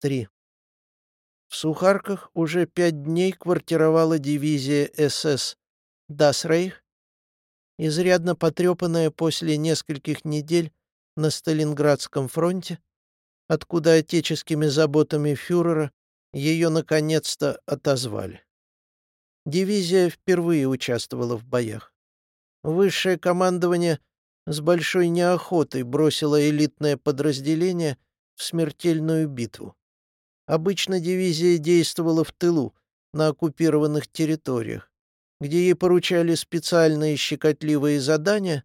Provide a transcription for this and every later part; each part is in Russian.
3. В Сухарках уже пять дней квартировала дивизия СС «Дасрейх», изрядно потрепанная после нескольких недель на Сталинградском фронте, откуда отеческими заботами фюрера ее наконец-то отозвали. Дивизия впервые участвовала в боях. Высшее командование с большой неохотой бросило элитное подразделение в смертельную битву. Обычно дивизия действовала в тылу, на оккупированных территориях, где ей поручали специальные щекотливые задания,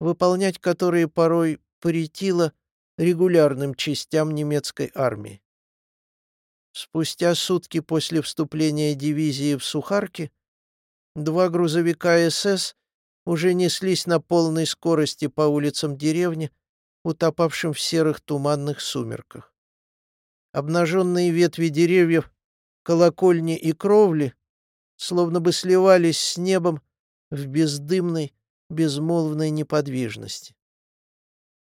выполнять которые порой претило регулярным частям немецкой армии. Спустя сутки после вступления дивизии в Сухарки два грузовика СС уже неслись на полной скорости по улицам деревни, утопавшим в серых туманных сумерках. Обнаженные ветви деревьев, колокольни и кровли словно бы сливались с небом в бездымной, безмолвной неподвижности.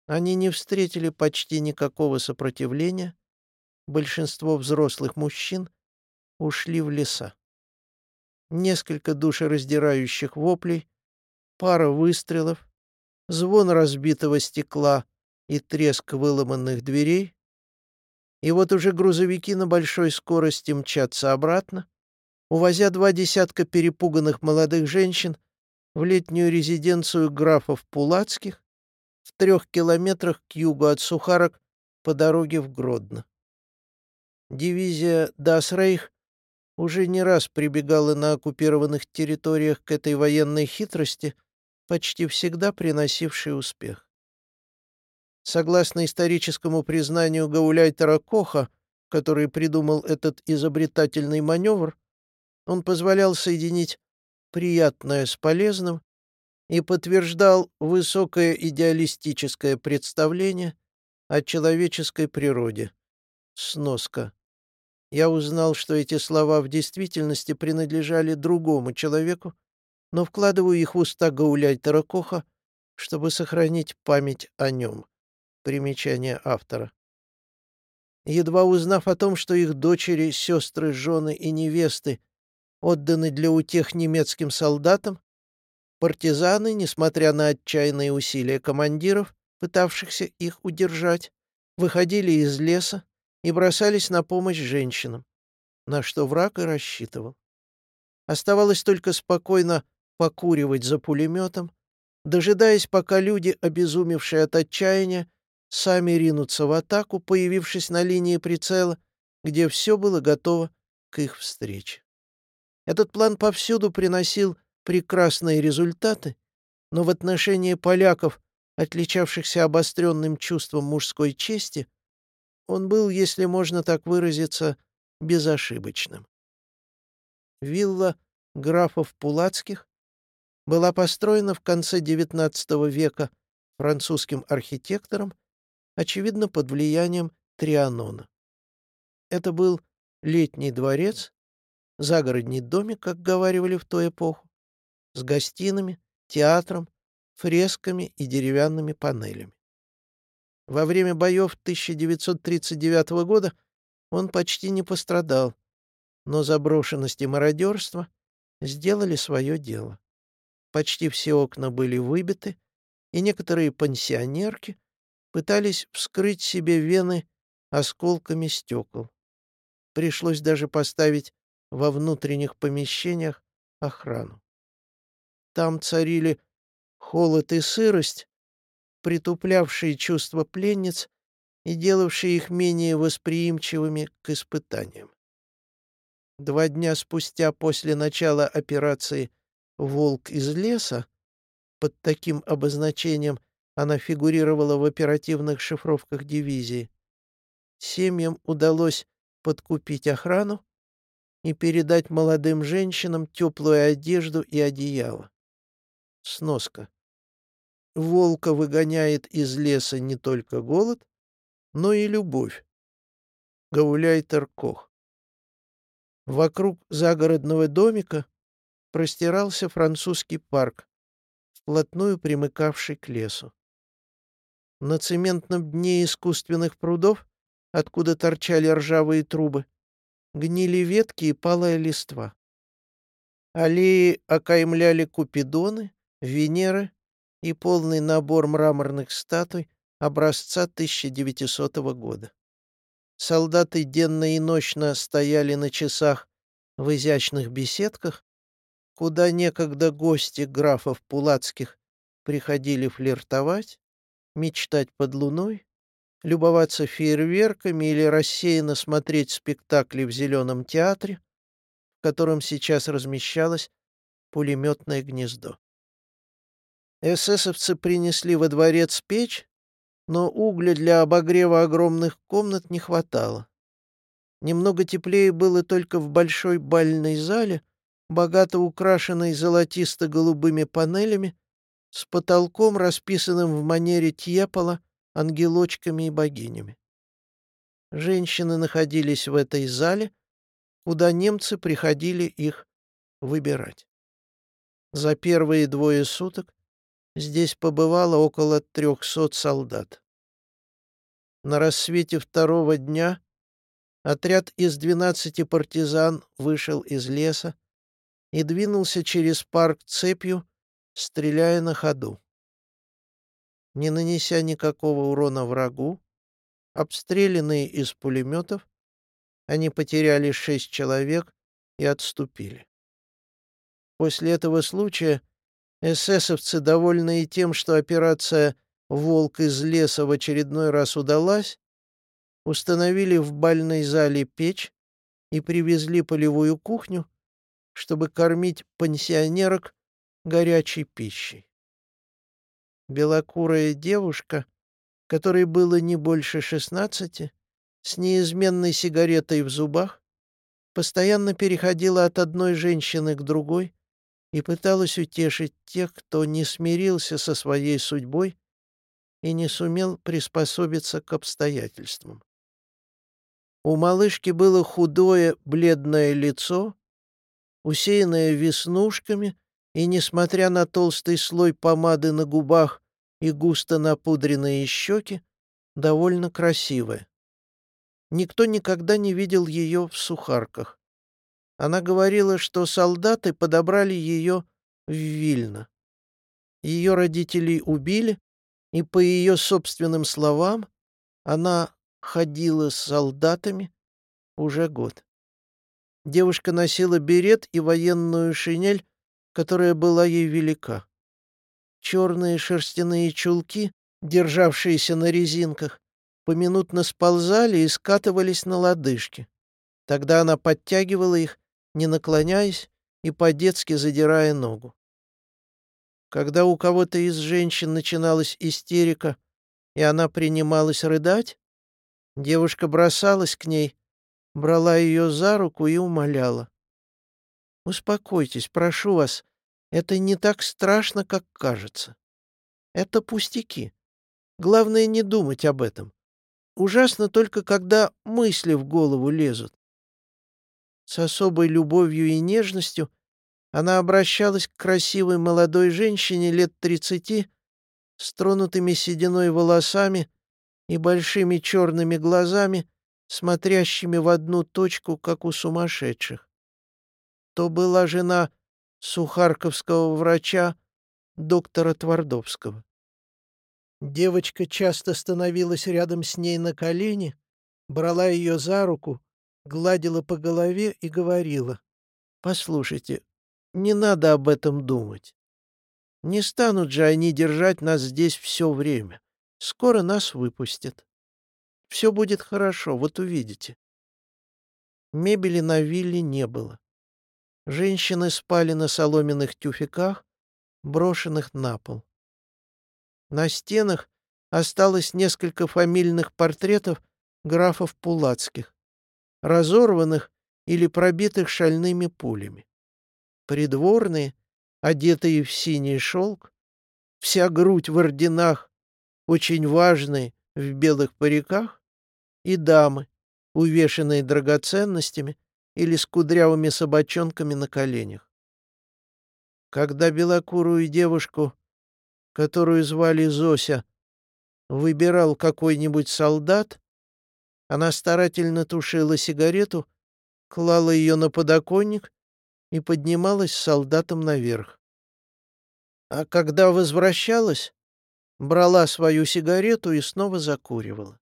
Они не встретили почти никакого сопротивления, большинство взрослых мужчин ушли в леса. Несколько душераздирающих воплей, пара выстрелов, звон разбитого стекла и треск выломанных дверей, и вот уже грузовики на большой скорости мчатся обратно, увозя два десятка перепуганных молодых женщин в летнюю резиденцию графов Пулацких в трех километрах к югу от Сухарок по дороге в Гродно. Дивизия «Дасрейх» уже не раз прибегала на оккупированных территориях к этой военной хитрости, почти всегда приносившей успех. Согласно историческому признанию Гауляйтера Коха, который придумал этот изобретательный маневр, он позволял соединить приятное с полезным и подтверждал высокое идеалистическое представление о человеческой природе. Сноска. Я узнал, что эти слова в действительности принадлежали другому человеку, но вкладываю их в уста Гауляйтера Коха, чтобы сохранить память о нем. Примечание автора. Едва узнав о том, что их дочери, сестры, жены и невесты отданы для утех немецким солдатам, партизаны, несмотря на отчаянные усилия командиров, пытавшихся их удержать, выходили из леса и бросались на помощь женщинам, на что враг и рассчитывал. Оставалось только спокойно покуривать за пулеметом, дожидаясь, пока люди, обезумевшие от отчаяния, сами ринутся в атаку, появившись на линии прицела, где все было готово к их встрече. Этот план повсюду приносил прекрасные результаты, но в отношении поляков, отличавшихся обостренным чувством мужской чести, он был, если можно так выразиться, безошибочным. Вилла графов Пулацких была построена в конце XIX века французским архитектором, очевидно, под влиянием Трианона. Это был летний дворец, Загородний домик, как говаривали в ту эпоху, с гостинами, театром, фресками и деревянными панелями. Во время боев 1939 года он почти не пострадал, но заброшенность и мародерство сделали свое дело. Почти все окна были выбиты, и некоторые пансионерки пытались вскрыть себе вены осколками стекол. Пришлось даже поставить во внутренних помещениях охрану. Там царили холод и сырость, притуплявшие чувства пленниц и делавшие их менее восприимчивыми к испытаниям. Два дня спустя после начала операции «Волк из леса» под таким обозначением она фигурировала в оперативных шифровках дивизии, семьям удалось подкупить охрану и передать молодым женщинам теплую одежду и одеяло. Сноска. Волка выгоняет из леса не только голод, но и любовь. Гауляйтер Кох. Вокруг загородного домика простирался французский парк, вплотную примыкавший к лесу. На цементном дне искусственных прудов откуда торчали ржавые трубы, гнили ветки и палая листва. Аллеи окаймляли купидоны, Венеры и полный набор мраморных статуй образца 1900 года. Солдаты денно и ночно стояли на часах в изящных беседках, куда некогда гости графов Пулацких приходили флиртовать, мечтать под луной, любоваться фейерверками или рассеянно смотреть спектакли в Зеленом театре, в котором сейчас размещалось пулеметное гнездо. Эсэсовцы принесли во дворец печь, но угля для обогрева огромных комнат не хватало. Немного теплее было только в большой бальной зале, богато украшенной золотисто-голубыми панелями, с потолком, расписанным в манере Тьепола, ангелочками и богинями. Женщины находились в этой зале, куда немцы приходили их выбирать. За первые двое суток здесь побывало около трехсот солдат. На рассвете второго дня отряд из двенадцати партизан вышел из леса и двинулся через парк цепью, стреляя на ходу. Не нанеся никакого урона врагу, обстрелянные из пулеметов, они потеряли шесть человек и отступили. После этого случая эсэсовцы, довольные тем, что операция «Волк из леса» в очередной раз удалась, установили в бальной зале печь и привезли полевую кухню, чтобы кормить пансионерок горячей пищей. Белокурая девушка, которой было не больше шестнадцати, с неизменной сигаретой в зубах, постоянно переходила от одной женщины к другой и пыталась утешить тех, кто не смирился со своей судьбой и не сумел приспособиться к обстоятельствам. У малышки было худое, бледное лицо, усеянное веснушками и, несмотря на толстый слой помады на губах и густо напудренные щеки, довольно красивая. Никто никогда не видел ее в сухарках. Она говорила, что солдаты подобрали ее в Вильно. Ее родителей убили, и, по ее собственным словам, она ходила с солдатами уже год. Девушка носила берет и военную шинель которая была ей велика. Черные шерстяные чулки, державшиеся на резинках, поминутно сползали и скатывались на лодыжки. Тогда она подтягивала их, не наклоняясь и по-детски задирая ногу. Когда у кого-то из женщин начиналась истерика, и она принималась рыдать, девушка бросалась к ней, брала ее за руку и умоляла. «Успокойтесь, прошу вас, это не так страшно, как кажется. Это пустяки. Главное не думать об этом. Ужасно только, когда мысли в голову лезут. С особой любовью и нежностью она обращалась к красивой молодой женщине лет тридцати, с тронутыми сединой волосами и большими черными глазами, смотрящими в одну точку, как у сумасшедших. То была жена сухарковского врача доктора Твардовского. Девочка часто становилась рядом с ней на колени, брала ее за руку, гладила по голове и говорила, «Послушайте, не надо об этом думать. Не станут же они держать нас здесь все время. Скоро нас выпустят. Все будет хорошо, вот увидите». Мебели на вилле не было. Женщины спали на соломенных тюфяках, брошенных на пол. На стенах осталось несколько фамильных портретов графов Пулацких, разорванных или пробитых шальными пулями. Придворные, одетые в синий шелк, вся грудь в орденах, очень важные в белых париках, и дамы, увешанные драгоценностями или с кудрявыми собачонками на коленях. Когда белокурую девушку, которую звали Зося, выбирал какой-нибудь солдат, Она старательно тушила сигарету, клала ее на подоконник и поднималась с солдатом наверх. А когда возвращалась, брала свою сигарету и снова закуривала.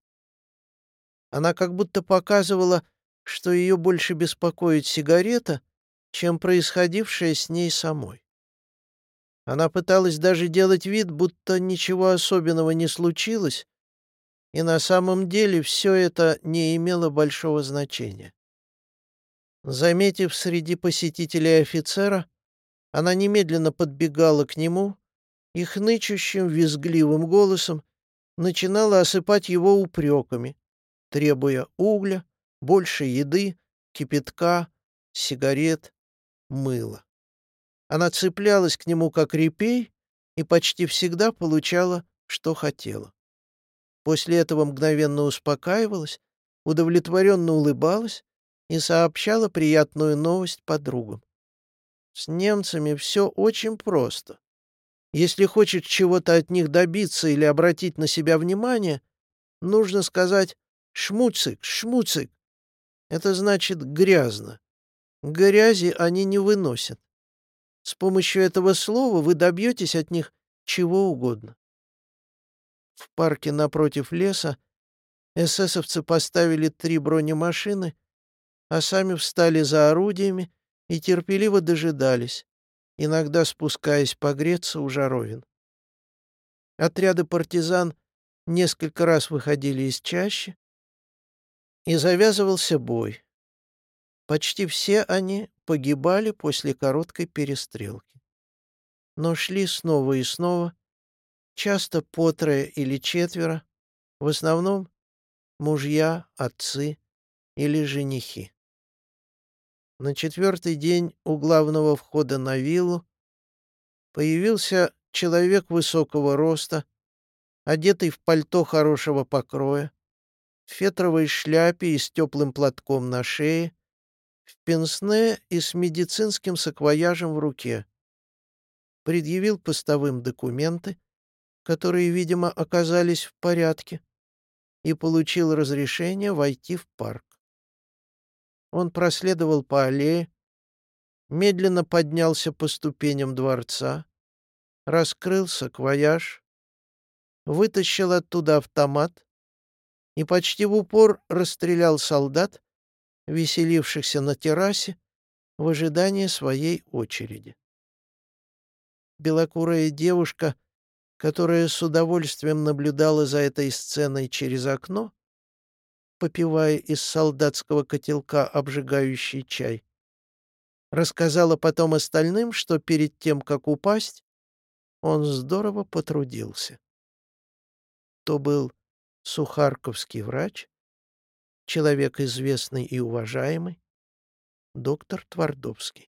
Она как будто показывала, что ее больше беспокоит сигарета, чем происходившее с ней самой. Она пыталась даже делать вид, будто ничего особенного не случилось, и на самом деле все это не имело большого значения. Заметив среди посетителей офицера, она немедленно подбегала к нему и хнычущим, визгливым голосом начинала осыпать его упреками, требуя угля, больше еды, кипятка, сигарет, мыла. Она цеплялась к нему как репей и почти всегда получала, что хотела. После этого мгновенно успокаивалась, удовлетворенно улыбалась и сообщала приятную новость подругам. С немцами все очень просто. Если хочешь чего-то от них добиться или обратить на себя внимание, нужно сказать «шмуцик, шмуцик». Это значит «грязно». Грязи они не выносят. С помощью этого слова вы добьетесь от них чего угодно. В парке напротив леса эсэсовцы поставили три бронемашины, а сами встали за орудиями и терпеливо дожидались, иногда спускаясь погреться у жаровин. Отряды партизан несколько раз выходили из чащи, и завязывался бой. Почти все они погибали после короткой перестрелки. Но шли снова и снова, часто по трое или четверо, в основном мужья, отцы или женихи. На четвертый день у главного входа на виллу появился человек высокого роста, одетый в пальто хорошего покроя, в фетровой шляпе и с теплым платком на шее, в пенсне и с медицинским саквояжем в руке. Предъявил постовым документы, которые, видимо, оказались в порядке, и получил разрешение войти в парк. Он проследовал по аллее, медленно поднялся по ступеням дворца, раскрыл саквояж, вытащил оттуда автомат и почти в упор расстрелял солдат, веселившихся на террасе в ожидании своей очереди. Белокурая девушка, которая с удовольствием наблюдала за этой сценой через окно, попивая из солдатского котелка обжигающий чай, рассказала потом остальным, что перед тем, как упасть, он здорово потрудился. То был сухарковский врач, человек известный и уважаемый, доктор Твардовский.